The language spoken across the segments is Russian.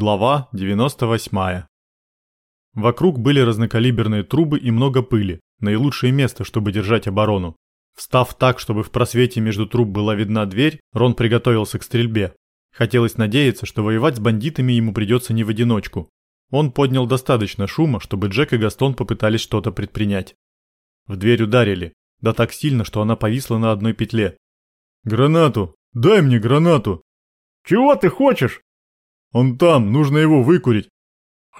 Глава 98. Вокруг были разнокалиберные трубы и много пыли, наилучшее место, чтобы держать оборону. Встав так, чтобы в просвете между труб была видна дверь, Рон приготовился к стрельбе. Хотелось надеяться, что воевать с бандитами ему придется не в одиночку. Он поднял достаточно шума, чтобы Джек и Гастон попытались что-то предпринять. В дверь ударили, да так сильно, что она повисла на одной петле. «Гранату! Дай мне гранату!» «Чего ты хочешь?» Он там, нужно его выкурить.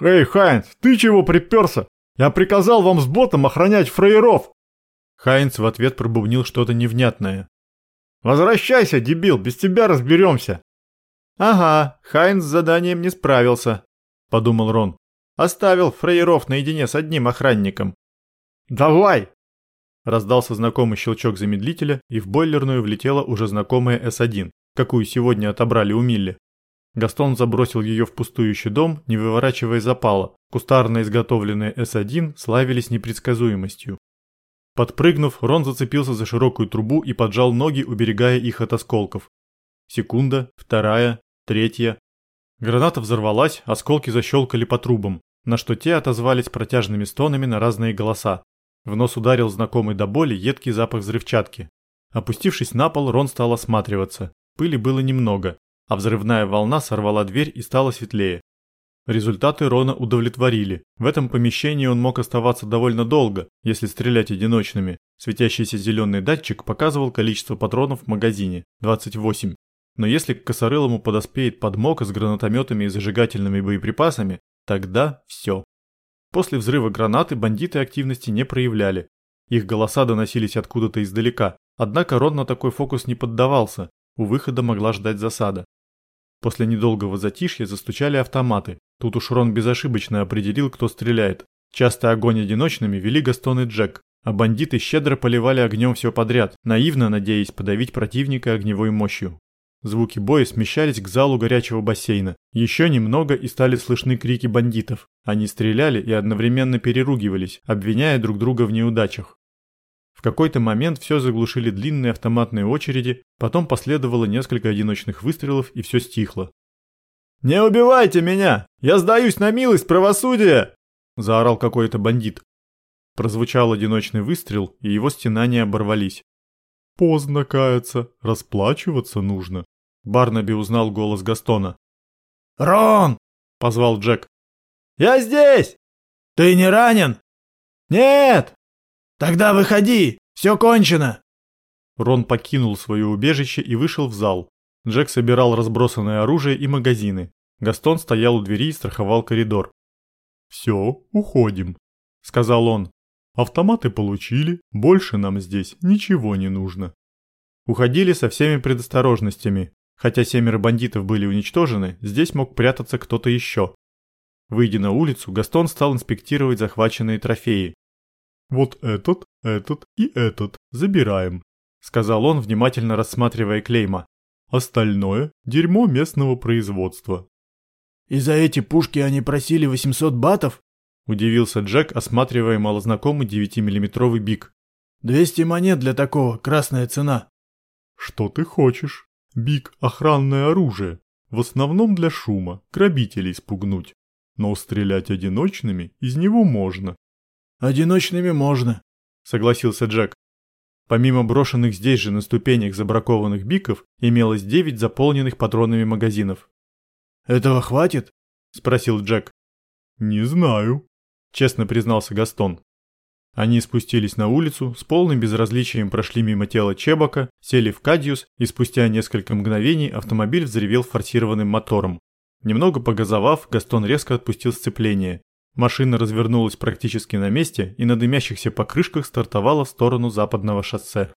Эй, Хайнц, ты чего приперся? Я приказал вам с ботом охранять фраеров. Хайнц в ответ пробубнил что-то невнятное. Возвращайся, дебил, без тебя разберемся. Ага, Хайнц с заданием не справился, подумал Рон. Оставил фраеров наедине с одним охранником. Давай! Раздался знакомый щелчок замедлителя, и в бойлерную влетела уже знакомая С1, какую сегодня отобрали у Милли. Гастон забросил ее в пустующий дом, не выворачивая запала. Кустарно изготовленные С1 славились непредсказуемостью. Подпрыгнув, Рон зацепился за широкую трубу и поджал ноги, уберегая их от осколков. Секунда, вторая, третья. Граната взорвалась, осколки защелкали по трубам, на что те отозвались протяжными стонами на разные голоса. В нос ударил знакомый до боли едкий запах взрывчатки. Опустившись на пол, Рон стал осматриваться. Пыли было немного, а взрывная волна сорвала дверь и стало светлее. Результаты Рона удовлетворили. В этом помещении он мог оставаться довольно долго, если стрелять одиночными. Светящийся зеленый датчик показывал количество патронов в магазине – 28. Но если к косорылому подоспеет подмога с гранатометами и зажигательными боеприпасами, тогда все. После взрыва гранаты бандиты активности не проявляли. Их голоса доносились откуда-то издалека, однако Рон на такой фокус не поддавался, у выхода могла ждать засада. После недолгого затишья застучали автоматы. Тут уж Рон безошибочно определил, кто стреляет. Часто огонь одиночными вели Гастон и Джек, а бандиты щедро поливали огнем все подряд, наивно надеясь подавить противника огневой мощью. Звуки боя смещались к залу горячего бассейна. Еще немного и стали слышны крики бандитов. Они стреляли и одновременно переругивались, обвиняя друг друга в неудачах. В какой-то момент все заглушили длинные автоматные очереди, потом последовало несколько одиночных выстрелов и все стихло. «Не убивайте меня! Я сдаюсь на милость правосудия!» – заорал какой-то бандит. Прозвучал одиночный выстрел, и его стенания оборвались. «Поздно каяться, расплачиваться нужно», – Барнаби узнал голос Гастона. «Рон!» – позвал Джек. «Я здесь! Ты не ранен?» «Нет!» «Тогда выходи! Все кончено!» Рон покинул свое убежище и вышел в зал. Джек собирал разбросанное оружие и магазины. Гастон стоял у двери и страховал коридор. «Все, уходим», — сказал он. «Автоматы получили, больше нам здесь ничего не нужно». Уходили со всеми предосторожностями. Хотя семеро бандитов были уничтожены, здесь мог прятаться кто-то еще. Выйдя на улицу, Гастон стал инспектировать захваченные трофеи. «Вот этот, этот и этот забираем», — сказал он, внимательно рассматривая клейма. «Остальное — дерьмо местного производства». «И за эти пушки они просили 800 батов?» — удивился Джек, осматривая малознакомый 9-миллиметровый бик. «200 монет для такого, красная цена». «Что ты хочешь? Бик — охранное оружие, в основном для шума, грабителей спугнуть. Но стрелять одиночными из него можно, «Одиночными можно», — согласился Джек. Помимо брошенных здесь же на ступенях забракованных биков, имелось девять заполненных патронами магазинов. «Этого хватит?» – спросил Джек. «Не знаю», – честно признался Гастон. Они спустились на улицу, с полным безразличием прошли мимо тела Чебока, сели в Кадиус, и спустя несколько мгновений автомобиль взревел форсированным мотором. Немного погазовав, Гастон резко отпустил сцепление. Машина развернулась практически на месте и на дымящихся покрышках стартовала в сторону западного шоссе.